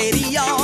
radio.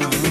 down.